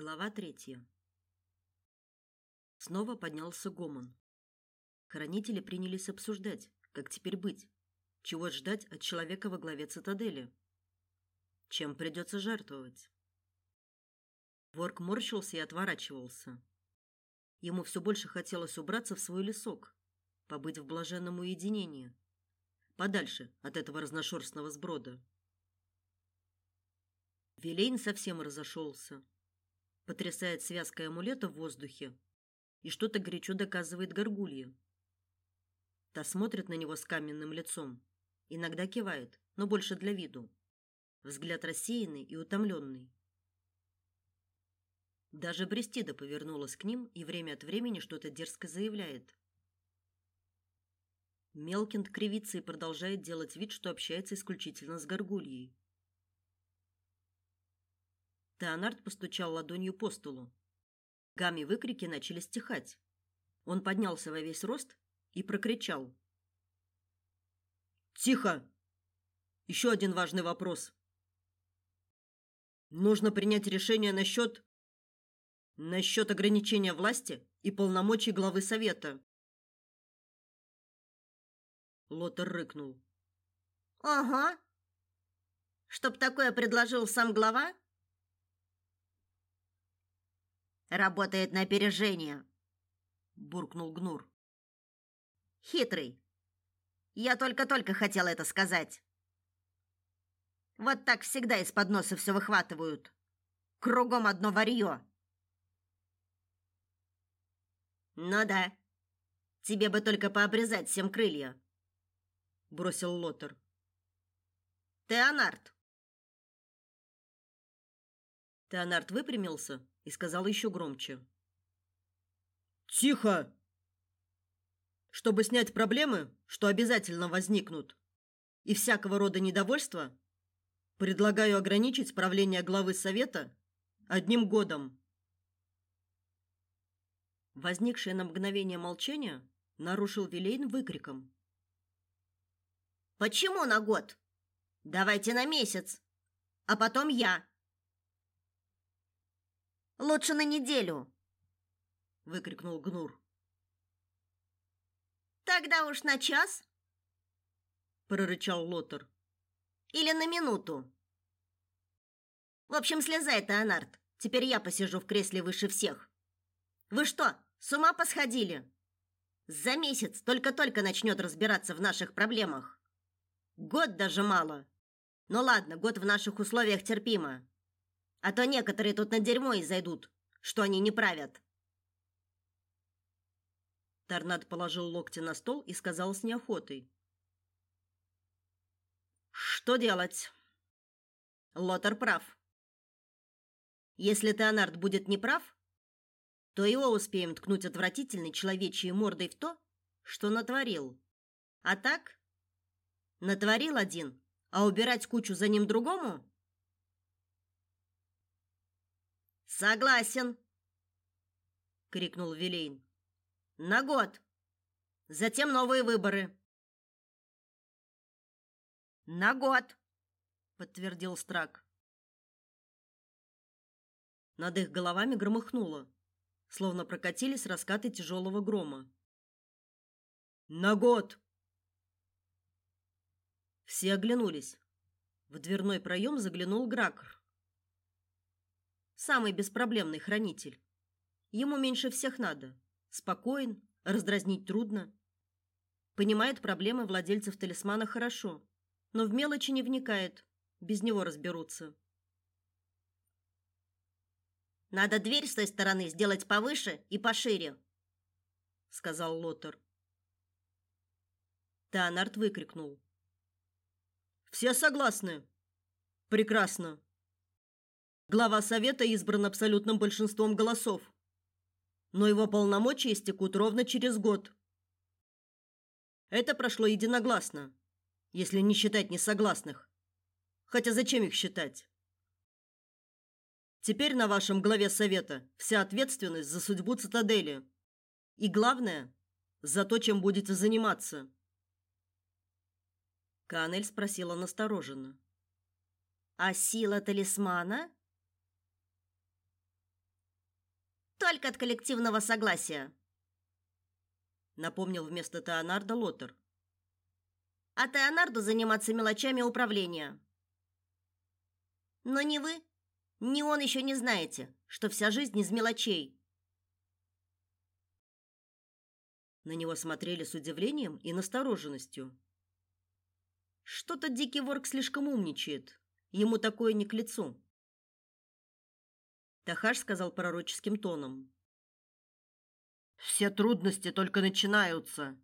Глава третья. Снова поднялся гомон. Хранители принялись обсуждать, как теперь быть, чего ждать от человека во главе цитадели, чем придется жертвовать. Ворк морщился и отворачивался. Ему все больше хотелось убраться в свой лесок, побыть в блаженном уединении, подальше от этого разношерстного сброда. Вилейн совсем разошелся потрясает связкой амулета в воздухе и что-то горячо доказывает горгулье. Та смотрит на него с каменным лицом, иногда кивает, но больше для виду. Взгляд рассеянный и утомленный. Даже Брестида повернулась к ним и время от времени что-то дерзко заявляет. Мелкинд кривится и продолжает делать вид, что общается исключительно с горгульей. Теонард постучал ладонью по столу. Гамми выкрики начали стихать. Он поднялся во весь рост и прокричал: "Тихо! Еще один важный вопрос. Нужно принять решение насчет насчет ограничения власти и полномочий главы совета". Лотер рыкнул. Ага. Чтоб такое предложил сам глава? Работает на опережение, буркнул Гнур. Хитрый. Я только-только хотел это сказать. Вот так всегда из-под носа все выхватывают. Кругом одно варьё. Ну да. Тебе бы только пообрезать всем крылья, бросил Лотер. Теонард. Теонард выпрямился и сказал еще громче. Тихо. Чтобы снять проблемы, что обязательно возникнут, и всякого рода недовольства, предлагаю ограничить правление главы совета одним годом. Возникшее на мгновение молчание нарушил Вилейн выкриком. Почему на год? Давайте на месяц, а потом я. Лучше на неделю, выкрикнул Гнур. Тогда уж на час, прорычал Лотер. Или на минуту. В общем, слезай, Теонард. Теперь я посижу в кресле выше всех. Вы что, с ума посходили? За месяц только-только начнет разбираться в наших проблемах. Год даже мало. Ну ладно, год в наших условиях терпимо. А то некоторые тут на дерьмо и зайдут, что они не правят. Торнад положил локти на стол и сказал с неохотой: "Что делать? Лотар прав. Если Теонард будет неправ, то его успеем ткнуть отвратительной человечьей мордой в то, что натворил. А так натворил один, а убирать кучу за ним другому Согласен, крикнул Вилейн. На год. Затем новые выборы. На год, подтвердил Страк. Над их головами громыхнуло, словно прокатились раскаты тяжелого грома. На год. Все оглянулись. В дверной проем заглянул Гракр самый беспроблемный хранитель. Ему меньше всех надо. Спокоен, раздразнить трудно. Понимает проблемы владельцев талисмана хорошо, но в мелочи не вникает. Без него разберутся. Надо дверь с той стороны сделать повыше и пошире, сказал Лотер. Теонард выкрикнул: "Все согласны? Прекрасно. Глава совета избран абсолютным большинством голосов. Но его полномочия истекут ровно через год. Это прошло единогласно, если не считать несогласных. Хотя зачем их считать? Теперь на вашем главе совета вся ответственность за судьбу цитадели. И главное, за то, чем будете заниматься. Канель спросила настороженно. А сила талисмана? Только от коллективного согласия. Напомнил вместо Теонарда Лотер. А Теонарду заниматься мелочами управления. Но ни вы, ни он еще не знаете, что вся жизнь из мелочей. На него смотрели с удивлением и настороженностью. Что-то дикий ворк слишком умничает. Ему такое не к лицу. Тахаш сказал пророческим тоном: Все трудности только начинаются.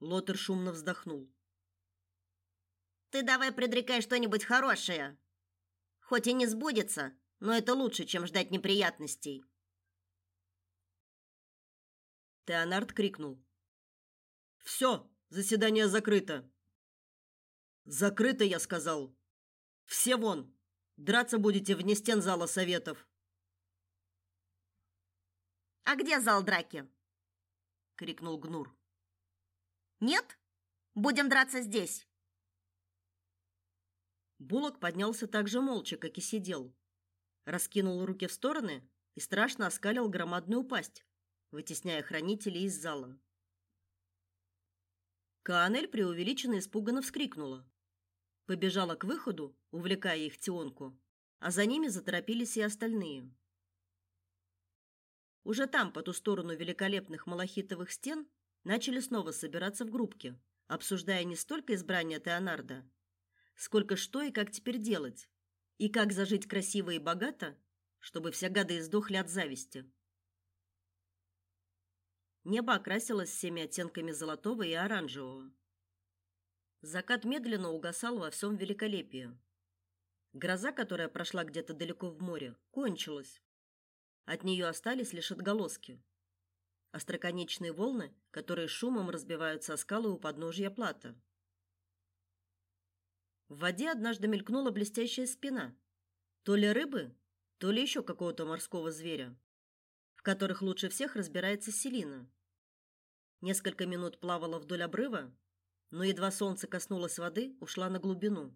Лотер шумно вздохнул. Ты давай предрекай что-нибудь хорошее. Хоть и не сбудется, но это лучше, чем ждать неприятностей. Теонард крикнул: «Все, заседание закрыто!» «Закрыто, я сказал! Все вон! Драться будете вне стен зала советов!» «А где зал драки?» — крикнул Гнур. «Нет? Будем драться здесь!» Булок поднялся так же молча, как и сидел. Раскинул руки в стороны и страшно оскалил громадную пасть, вытесняя хранителей из зала. Каанель преувеличенно испуганно вскрикнула. Побежала к выходу, увлекая их Тионку, а за ними заторопились и остальные. Уже там, по ту сторону великолепных малахитовых стен, начали снова собираться в группки, обсуждая не столько избрание Теонарда, сколько что и как теперь делать, и как зажить красиво и богато, чтобы все гады издохли от зависти. Небо окрасилось всеми оттенками золотого и оранжевого. Закат медленно угасал во всем великолепии. Гроза, которая прошла где-то далеко в море, кончилась. От нее остались лишь отголоски. Остроконечные волны, которые шумом разбиваются о скалы у подножья плата. В воде однажды мелькнула блестящая спина. То ли рыбы, то ли еще какого-то морского зверя, в которых лучше всех разбирается Селина. Несколько минут плавала вдоль обрыва, но едва солнце коснулось воды, ушла на глубину.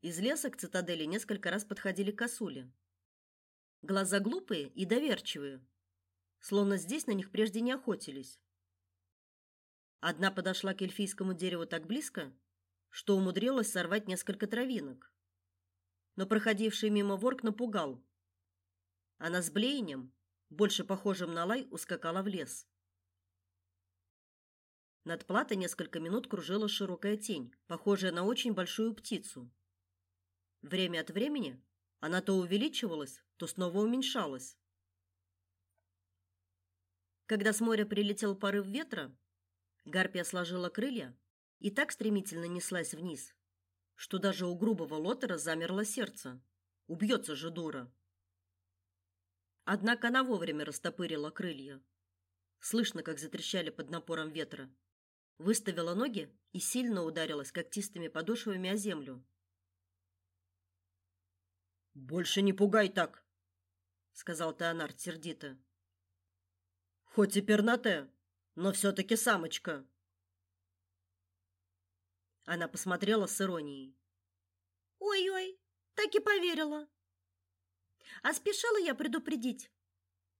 Из леса к цитадели несколько раз подходили косули. Глаза глупые и доверчивые, словно здесь на них прежде не охотились. Одна подошла к эльфийскому дереву так близко, что умудрилась сорвать несколько травинок. Но проходивший мимо ворк напугал. Она с блеянием, больше похожим на лай, ускакала в лес. Над платой несколько минут кружила широкая тень, похожая на очень большую птицу. Время от времени она то увеличивалась, то снова уменьшалась. Когда с моря прилетел порыв ветра, гарпия сложила крылья и так стремительно неслась вниз, что даже у грубого лотера замерло сердце. Убьется же дура. Однако она вовремя растопырила крылья. Слышно, как затрещали под напором ветра. Выставила ноги и сильно ударилась когтистыми подошвами о землю. Больше не пугай так, сказал Теонард сердито. Хоть и пернатая, но все таки самочка. Она посмотрела с иронией. Ой-ой, так и поверила. А спешила я предупредить.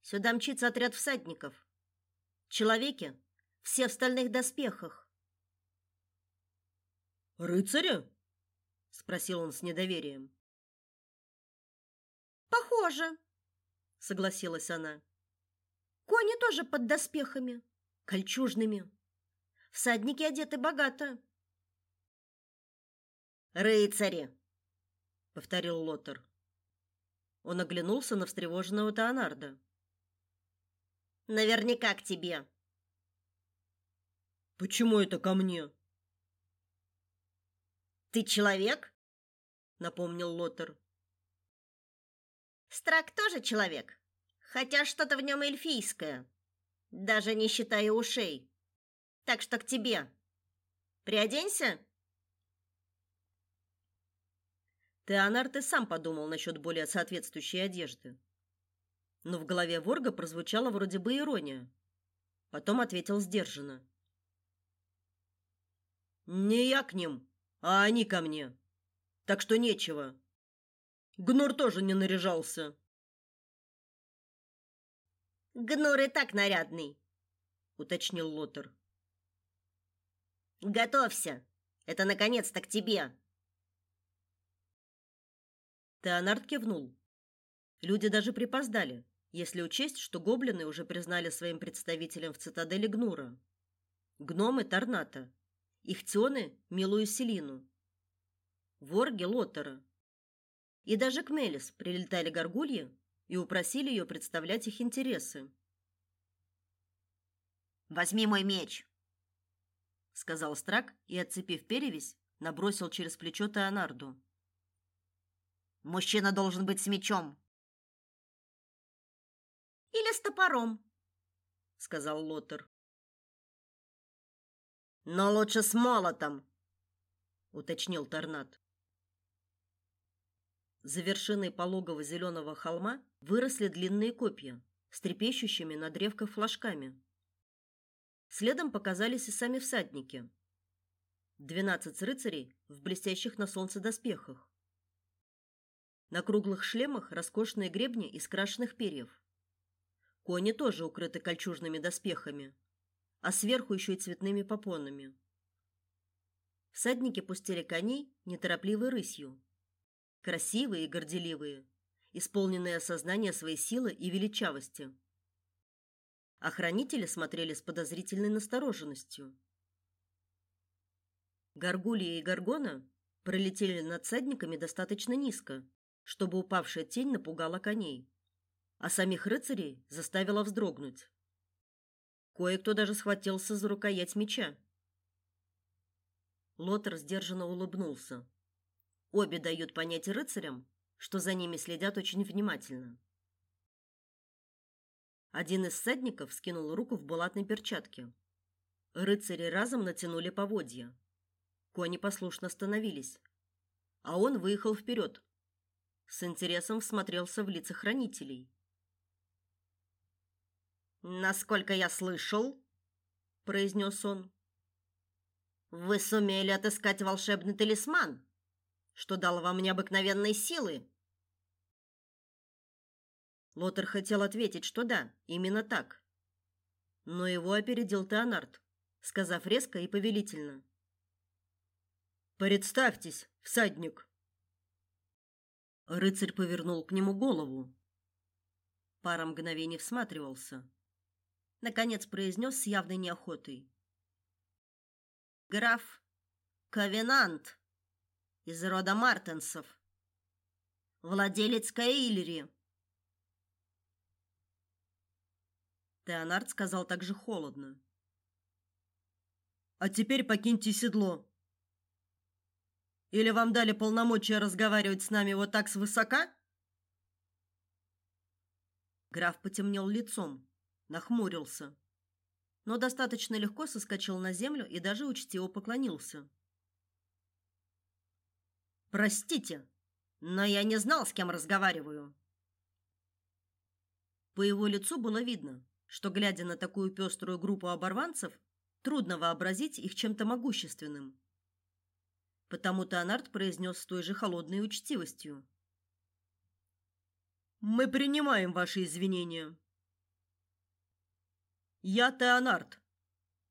Сюда мчится отряд всадников. Человеки все в стальных доспехах. Рыцари? спросил он с недоверием. Похоже, согласилась она. Кони тоже под доспехами, кольчужными. Всадники одеты богато. Рыцари, повторил Лотер. Он оглянулся на встревоженного Теонарда. Наверняка к тебе. Почему это ко мне? Ты человек? напомнил Лотер. Страк тоже человек, хотя что-то в нем эльфийское, даже не считая ушей. Так что к тебе. Приоденься? Теонард и сам подумал насчет более соответствующей одежды. Но в голове Ворга прозвучала вроде бы ирония. Потом ответил сдержанно. «Не я к ним, а они ко мне. Так что нечего. Гнур тоже не наряжался. Гнур и так нарядный, уточнил Лотер. Готовься. Это наконец-то к тебе. Теонард кивнул. Люди даже припоздали, если учесть, что гоблины уже признали своим представителем в цитадели Гнура. Гномы Торната, ихтионы Милую Селину, ворги Лотера. И даже к Мелис прилетали горгульи и упросили ее представлять их интересы. «Возьми мой меч!» сказал Страк и, отцепив перевязь, набросил через плечо Теонарду. «Мужчина должен быть с мечом!» «Или с топором!» сказал Лотер. «Но лучше с молотом!» уточнил Торнат. За вершиной пологого зеленого холма выросли длинные копья с трепещущими на древках флажками. Следом показались и сами всадники. Двенадцать рыцарей в блестящих на солнце доспехах. На круглых шлемах роскошные гребни из крашеных перьев. Кони тоже укрыты кольчужными доспехами, а сверху еще и цветными попонами. Всадники пустили коней неторопливой рысью. Красивые и горделивые, исполненные осознания своей силы и величавости. Охранители смотрели с подозрительной настороженностью. Горгулья и Горгона пролетели над всадниками достаточно низко, чтобы упавшая тень напугала коней, а самих рыцарей заставила вздрогнуть. Кое-кто даже схватился за рукоять меча. Лотер сдержанно улыбнулся. Обе дают понять рыцарям, что за ними следят очень внимательно. Один из всадников скинул руку в булатной перчатке. Рыцари разом натянули поводья. Кони послушно остановились, а он выехал вперед. С интересом всмотрелся в лица хранителей. Насколько я слышал, произнес он, вы сумели отыскать волшебный талисман, что дал вам необыкновенной силы. Лотер хотел ответить, что да, именно так. Но его опередил Теонард, сказав резко и повелительно: "Представьтесь, всадник". Рыцарь повернул к нему голову. Пара мгновений всматривался. Наконец произнес с явной неохотой: "Граф Ковенант из рода Мартенсов, владелец Каильри". Теонард сказал также холодно. А теперь покиньте седло. Или вам дали полномочия разговаривать с нами вот так свысока? Граф потемнел лицом, нахмурился, но достаточно легко соскочил на землю и даже учтиво поклонился. Простите, но я не знал, с кем разговариваю. По его лицу было видно, что, глядя на такую пеструю группу оборванцев, трудно вообразить их чем-то могущественным. Потому Теонард произнес с той же холодной учтивостью. «Мы принимаем ваши извинения. Я Теонард,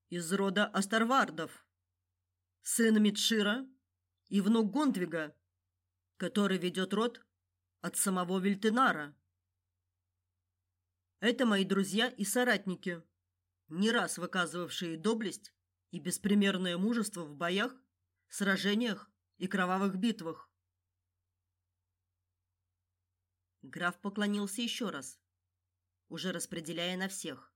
из рода Астарвардов, сын Митшира и внук Гундвига, который ведет род от самого Вильтенара. Это мои друзья и соратники, не раз выказывавшие доблесть и беспримерное мужество в боях, сражениях и кровавых битвах. Граф поклонился еще раз, уже распределяя на всех.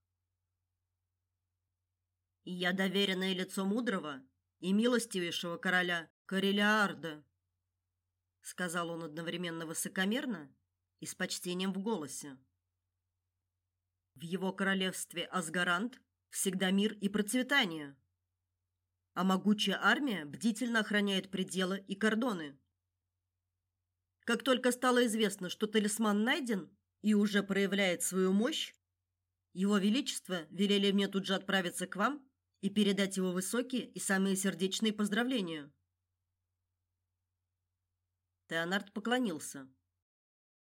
И я доверенное лицо мудрого и милостивейшего короля Карелиарда, сказал он одновременно высокомерно и с почтением в голосе. В его королевстве Асгарант всегда мир и процветание. А могучая армия бдительно охраняет пределы и кордоны. Как только стало известно, что талисман найден и уже проявляет свою мощь, его величество велели мне тут же отправиться к вам и передать его высокие и самые сердечные поздравления. Теонард поклонился,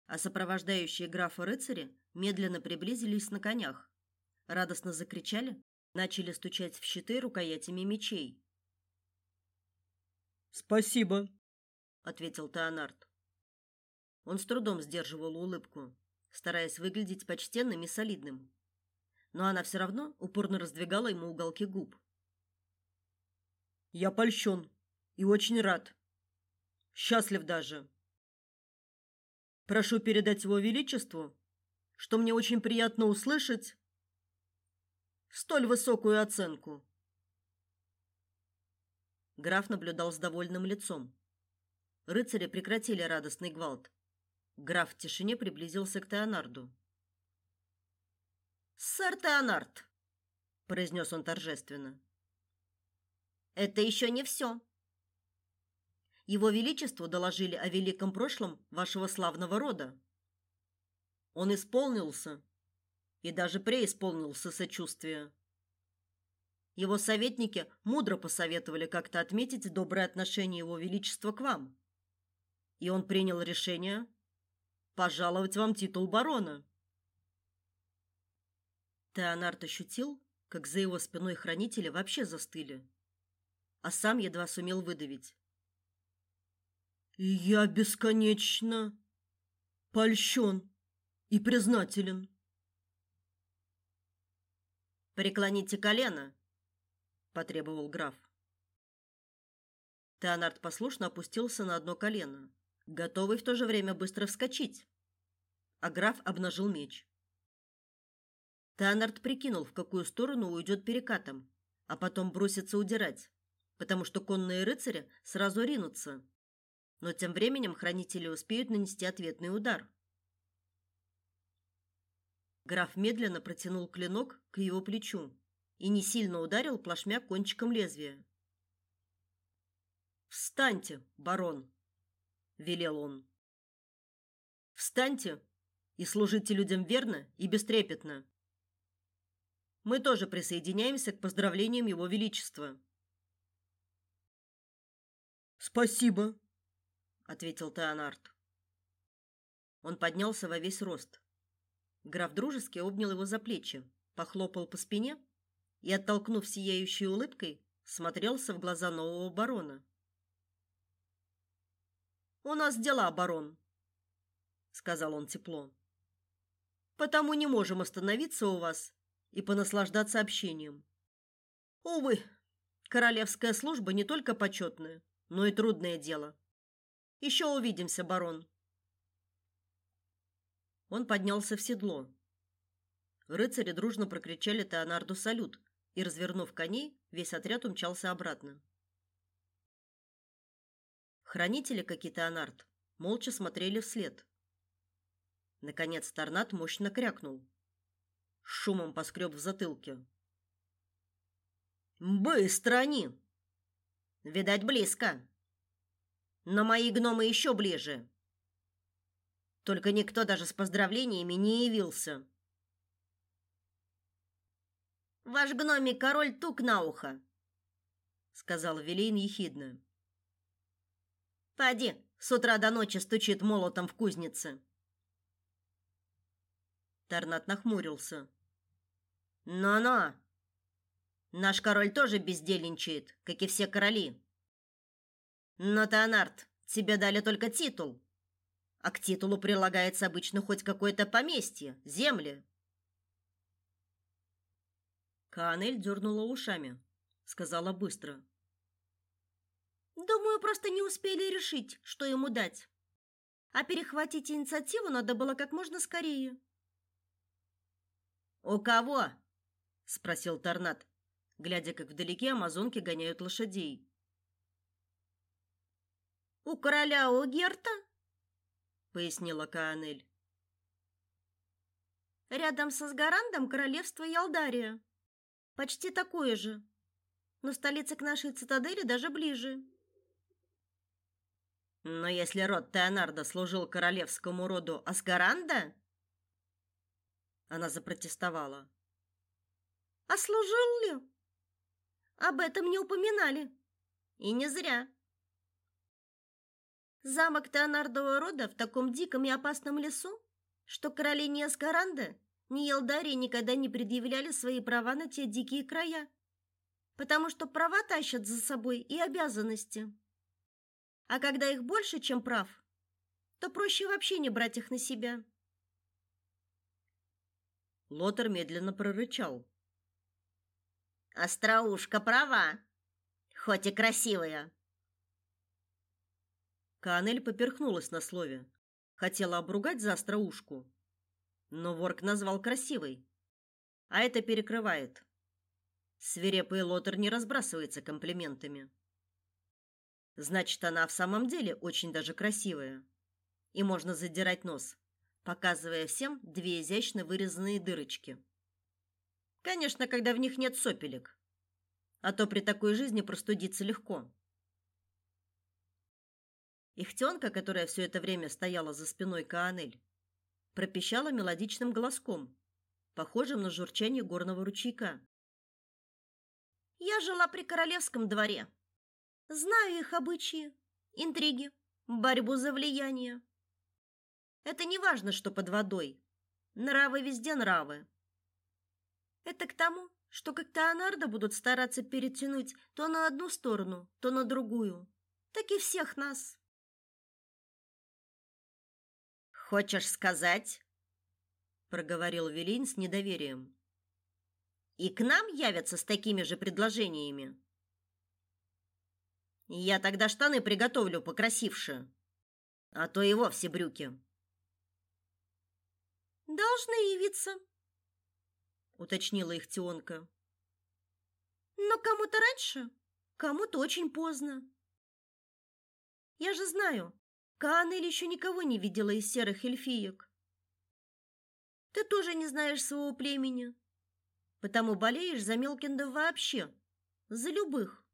а сопровождающие графа рыцари медленно приблизились на конях. Радостно закричали, начали стучать в щиты рукоятями мечей. «Спасибо», — ответил Теонард. Он с трудом сдерживал улыбку, стараясь выглядеть почтенным и солидным. Но она все равно упорно раздвигала ему уголки губ. «Я польщен и очень рад. Счастлив даже. Прошу передать его величеству, что мне очень приятно услышать столь высокую оценку». Граф наблюдал с довольным лицом. Рыцари прекратили радостный гвалт. Граф в тишине приблизился к Теонарду. «Сэр Теонард», — произнес он торжественно, — «это еще не все. Его Величеству доложили о великом прошлом вашего славного рода. Он исполнился и даже преисполнился сочувствия. Его советники мудро посоветовали как-то отметить доброе отношение его величества к вам. И он принял решение пожаловать вам титул барона. Теонард ощутил, как за его спиной хранители вообще застыли, а сам едва сумел выдавить: "Я бесконечно польщен и признателен". Преклоните колено, потребовал граф. Теонард послушно опустился на одно колено, готовый в то же время быстро вскочить. А граф обнажил меч. Теонард прикинул, в какую сторону уйдет перекатом, а потом бросится удирать, потому что конные рыцари сразу ринутся. Но тем временем хранители успеют нанести ответный удар. Граф медленно протянул клинок к его плечу и не сильно ударил плашмя кончиком лезвия. "Встаньте, барон", велел он. "Встаньте и служите людям верно и бестрепетно. Мы тоже присоединяемся к поздравлениям его величества". "Спасибо", ответил Теонард. Он поднялся во весь рост. Граф дружески обнял его за плечи, похлопал по спине и, оттолкнув сияющей улыбкой, смотрелся в глаза нового барона. «У нас дела, барон», — сказал он тепло. «Потому не можем остановиться у вас и понаслаждаться общением. Увы, королевская служба не только почетная, но и трудное дело. Еще увидимся, барон». Он поднялся в седло. Рыцари дружно прокричали Теонарду салют, и, развернув коней, весь отряд умчался обратно. Хранители, как и Теонард, молча смотрели вслед. Наконец Торнат мощно крякнул. Шумом поскреб в затылке. «Быстро они!» «Видать, близко!» «Но мои гномы еще ближе!» Только никто даже с поздравлениями не явился. Ваш гномий король тук на ухо, сказал Велин ехидно. Поди, с утра до ночи стучит молотом в кузнице. Тарнат нахмурился. Но-но. Наш король тоже бездельничает, как и все короли. Но Теонард, тебе дали только титул. А к титулу прилагается обычно хоть какое-то поместье, земли. Канель дернула ушами, сказала быстро: "Думаю, просто не успели решить, что ему дать. А перехватить инициативу надо было как можно скорее". "У кого?" Спросил Торнат, глядя, как вдалеке амазонки гоняют лошадей. "У короля Огерта?" пояснила Каанель. Рядом со Сгарандом королевство Ялдария. Почти такое же. Но столица к нашей цитадели даже ближе. Но если род Теонардо служил королевскому роду Асгаранда, она запротестовала. А служил ли? Об этом не упоминали. И не зря. Замок Теонардового рода в таком диком и опасном лесу, что короли ни Эскаранда, ни Елдарии никогда не предъявляли свои права на те дикие края, потому что права тащат за собой и обязанности. А когда их больше, чем прав, то проще вообще не брать их на себя. Лотер медленно прорычал. Остроушка права, хоть и красивая. Канель поперхнулась на слове. Хотела обругать за остроушку. Но ворк назвал красивой. А это перекрывает. Свирепый лотер не разбрасывается комплиментами. Значит, она в самом деле очень даже красивая. И можно задирать нос, показывая всем две изящно вырезанные дырочки. Конечно, когда в них нет сопелек. А то при такой жизни простудиться легко. Ихтёнка, которая все это время стояла за спиной Каанель, пропищала мелодичным голоском, похожим на журчание горного ручейка. Я жила при королевском дворе. Знаю их обычаи, интриги, борьбу за влияние. Это не важно, что под водой. Нравы везде нравы. Это к тому, что как Теонардо будут стараться перетянуть то на одну сторону, то на другую. Так и всех нас. Хочешь сказать, проговорил Велин с недоверием. И к нам явятся с такими же предложениями. Я тогда штаны приготовлю покрасивше, а то и вовсе брюки. Должны явиться, уточнила их Тионка. Но кому-то раньше, кому-то очень поздно. Я же знаю, Каанель еще никого не видела из серых эльфиек. Ты тоже не знаешь своего племени, потому болеешь за Мелкинда вообще, за любых.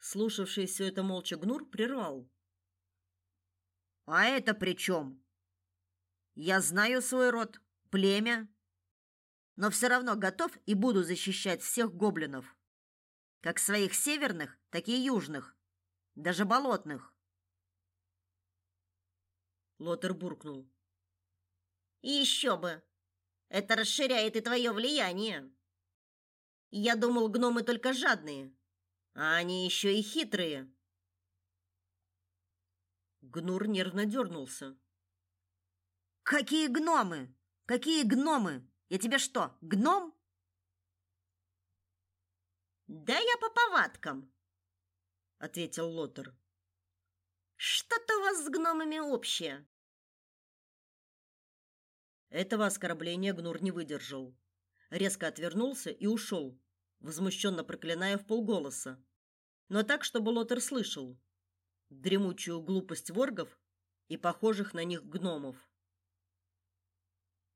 Слушавший все это молча Гнур прервал. А это при чем? Я знаю свой род, племя, но все равно готов и буду защищать всех гоблинов, как своих северных, так и южных даже болотных. Лотер буркнул. И еще бы. Это расширяет и твое влияние. Я думал, гномы только жадные, а они еще и хитрые. Гнур нервно дернулся. Какие гномы? Какие гномы? Я тебе что, гном? Да я по повадкам, ответил Лотер. Что-то у вас с гномами общее. Этого оскорбления Гнур не выдержал. Резко отвернулся и ушел, возмущенно проклиная в полголоса, но так, чтобы Лотер слышал дремучую глупость воргов и похожих на них гномов.